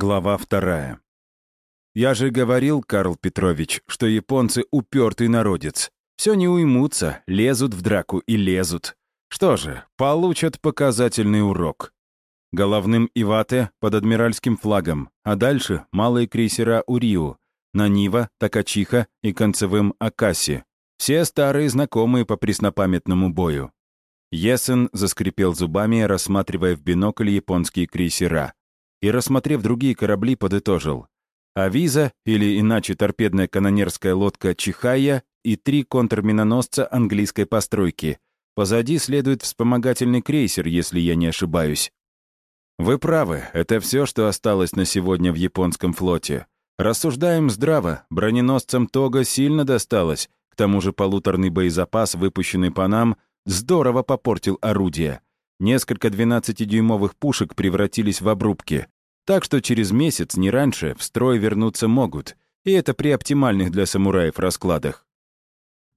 Глава вторая. «Я же говорил, Карл Петрович, что японцы упертый народец. Все не уймутся, лезут в драку и лезут. Что же, получат показательный урок. Головным Ивате под адмиральским флагом, а дальше малые крейсера Уриу, Нанива, Такачиха и концевым Акаси. Все старые знакомые по преснопамятному бою. Есен заскрипел зубами, рассматривая в бинокль японские крейсера и, рассмотрев другие корабли, подытожил. Авиза, или иначе торпедная канонерская лодка Чихая и три контрминоносца английской постройки. Позади следует вспомогательный крейсер, если я не ошибаюсь. Вы правы, это все, что осталось на сегодня в японском флоте. Рассуждаем здраво, броненосцам Тога сильно досталось, к тому же полуторный боезапас, выпущенный по нам, здорово попортил орудие. Несколько 12-дюймовых пушек превратились в обрубки. Так что через месяц, не раньше, в строй вернуться могут. И это при оптимальных для самураев раскладах.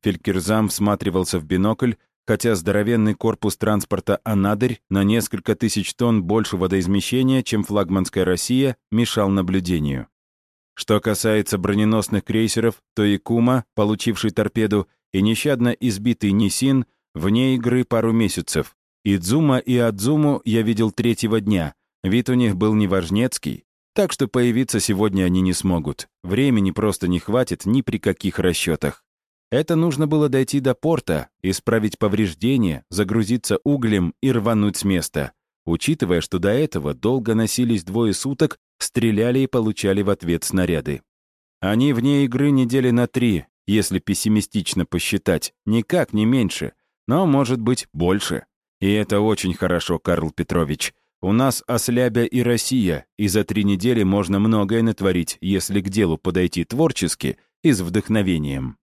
Фелькерзам всматривался в бинокль, хотя здоровенный корпус транспорта «Анадырь» на несколько тысяч тонн больше водоизмещения, чем флагманская «Россия», мешал наблюдению. Что касается броненосных крейсеров, то и Кума, получивший торпеду, и нещадно избитый Нисин вне игры пару месяцев, Идзума и Адзуму я видел третьего дня. Вид у них был неважнецкий, так что появиться сегодня они не смогут. Времени просто не хватит ни при каких расчетах. Это нужно было дойти до порта, исправить повреждения, загрузиться углем и рвануть с места. Учитывая, что до этого долго носились двое суток, стреляли и получали в ответ снаряды. Они вне игры недели на три, если пессимистично посчитать, никак не меньше, но, может быть, больше. И это очень хорошо, Карл Петрович. У нас ослябя и Россия, и за три недели можно многое натворить, если к делу подойти творчески и с вдохновением.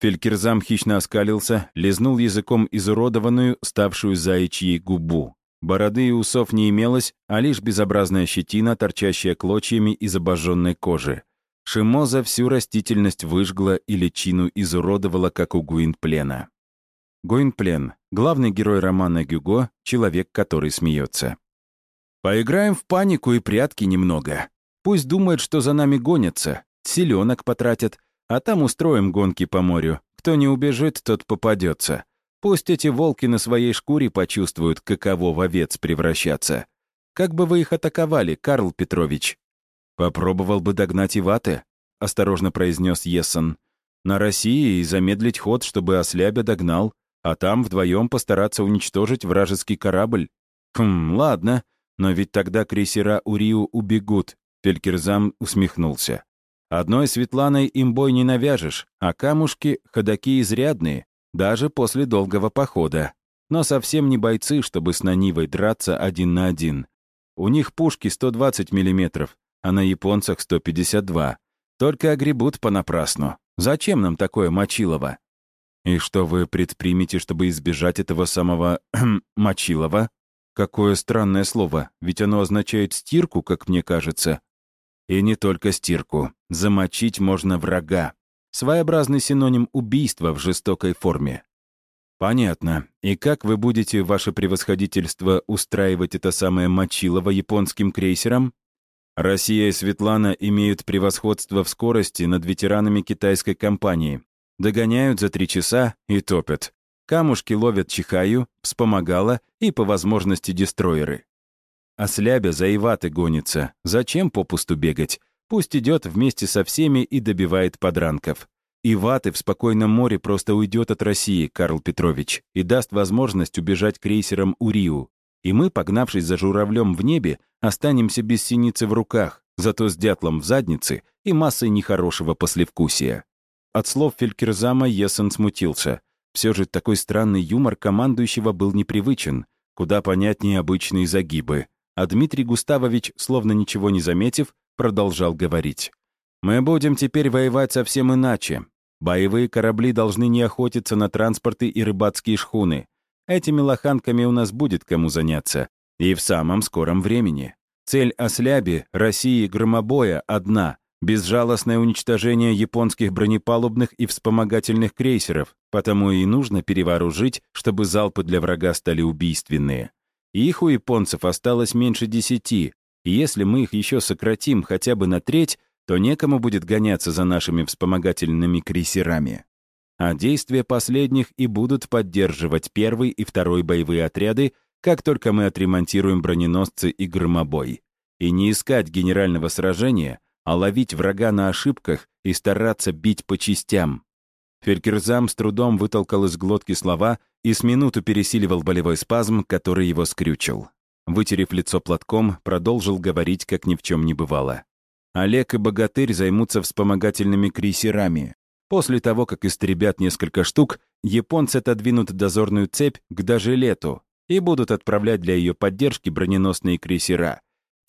Фелькерзам хищно оскалился, лизнул языком изуродованную, ставшую заячьей губу. Бороды и усов не имелось, а лишь безобразная щетина, торчащая клочьями из обожженной кожи. Шимоза всю растительность выжгла и личину изуродовала, как у Гуинплена. Гуинплен — главный герой романа Гюго, человек, который смеется. «Поиграем в панику и прятки немного. Пусть думают, что за нами гонятся, селенок потратят, а там устроим гонки по морю. Кто не убежит, тот попадется. Пусть эти волки на своей шкуре почувствуют, каково в овец превращаться. Как бы вы их атаковали, Карл Петрович?» «Попробовал бы догнать Ивате», — осторожно произнес Ессон. «На России и замедлить ход, чтобы ослябя догнал а там вдвоем постараться уничтожить вражеский корабль. Хм, ладно, но ведь тогда крейсера Уриу убегут, Фелькерзам усмехнулся. Одной Светланой им бой не навяжешь, а камушки — ходаки изрядные, даже после долгого похода. Но совсем не бойцы, чтобы с Нанивой драться один на один. У них пушки 120 миллиметров, а на японцах 152. Только огребут понапрасну. Зачем нам такое мочилово? «И что вы предпримете, чтобы избежать этого самого мочилова?» Какое странное слово, ведь оно означает стирку, как мне кажется. И не только стирку. Замочить можно врага. Своеобразный синоним убийства в жестокой форме. Понятно. И как вы будете, ваше превосходительство, устраивать это самое мочилово японским крейсером? Россия и Светлана имеют превосходство в скорости над ветеранами китайской компании. Догоняют за три часа и топят. Камушки ловят чихаю, вспомогала и, по возможности, дестройеры. А слябя за Иваты гонится. Зачем попусту бегать? Пусть идет вместе со всеми и добивает подранков. Иваты в спокойном море просто уйдет от России, Карл Петрович, и даст возможность убежать крейсером Уриу. И мы, погнавшись за журавлем в небе, останемся без синицы в руках, зато с дятлом в заднице и массой нехорошего послевкусия. От слов Фелькерзама Есен смутился. Все же такой странный юмор командующего был непривычен, куда понятнее обычные загибы. А Дмитрий Густавович, словно ничего не заметив, продолжал говорить. «Мы будем теперь воевать совсем иначе. Боевые корабли должны не охотиться на транспорты и рыбацкие шхуны. Этими лоханками у нас будет кому заняться. И в самом скором времени. Цель Осляби, России, Громобоя одна Безжалостное уничтожение японских бронепалубных и вспомогательных крейсеров, потому и нужно перевооружить, чтобы залпы для врага стали убийственные. их у японцев осталось меньше десяти, И если мы их еще сократим хотя бы на треть, то некому будет гоняться за нашими вспомогательными крейсерами. А действия последних и будут поддерживать первый и второй боевые отряды, как только мы отремонтируем броненосцы и громобой. И не искать генерального сражения, а ловить врага на ошибках и стараться бить по частям. Фелькерзам с трудом вытолкал из глотки слова и с минуту пересиливал болевой спазм, который его скрючил. Вытерев лицо платком, продолжил говорить, как ни в чем не бывало. Олег и Богатырь займутся вспомогательными крейсерами. После того, как истребят несколько штук, японцы отодвинут дозорную цепь к даже лету и будут отправлять для ее поддержки броненосные крейсера.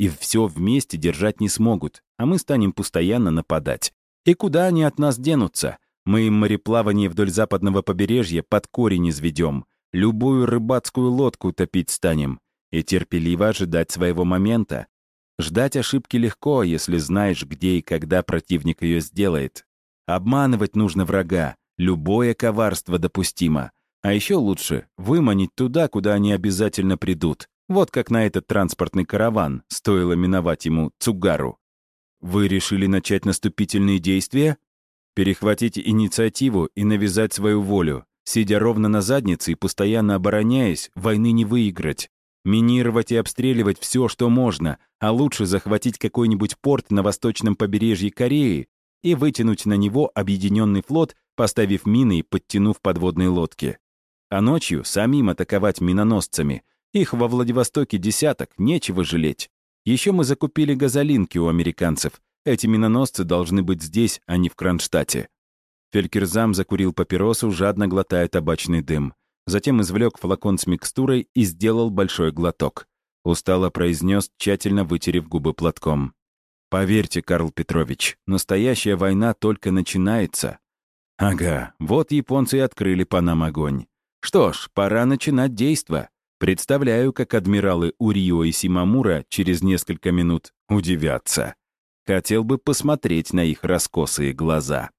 И все вместе держать не смогут, а мы станем постоянно нападать. И куда они от нас денутся? Мы им мореплавание вдоль западного побережья под корень изведем, любую рыбацкую лодку топить станем и терпеливо ожидать своего момента, Ждать ошибки легко, если знаешь, где и когда противник ее сделает. Обманывать нужно врага, любое коварство допустимо. А еще лучше выманить туда, куда они обязательно придут. Вот как на этот транспортный караван, стоило миновать ему Цугару. Вы решили начать наступительные действия? Перехватить инициативу и навязать свою волю. Сидя ровно на заднице и постоянно обороняясь, войны не выиграть. Минировать и обстреливать все, что можно, а лучше захватить какой-нибудь порт на восточном побережье Кореи и вытянуть на него объединенный флот, поставив мины и подтянув подводные лодки. А ночью самим атаковать миноносцами. Их во Владивостоке десяток, нечего жалеть. Еще мы закупили газолинки у американцев. Эти миноносцы должны быть здесь, а не в Кронштадте. Фелькерзам закурил папиросу, жадно глотая табачный дым. Затем извлек флакон с микстурой и сделал большой глоток. Устало произнес, тщательно вытерев губы платком. «Поверьте, Карл Петрович, настоящая война только начинается». «Ага, вот японцы и открыли по нам огонь. Что ж, пора начинать действо. Представляю, как адмиралы Урио и Симамура через несколько минут удивятся. Хотел бы посмотреть на их раскосые глаза».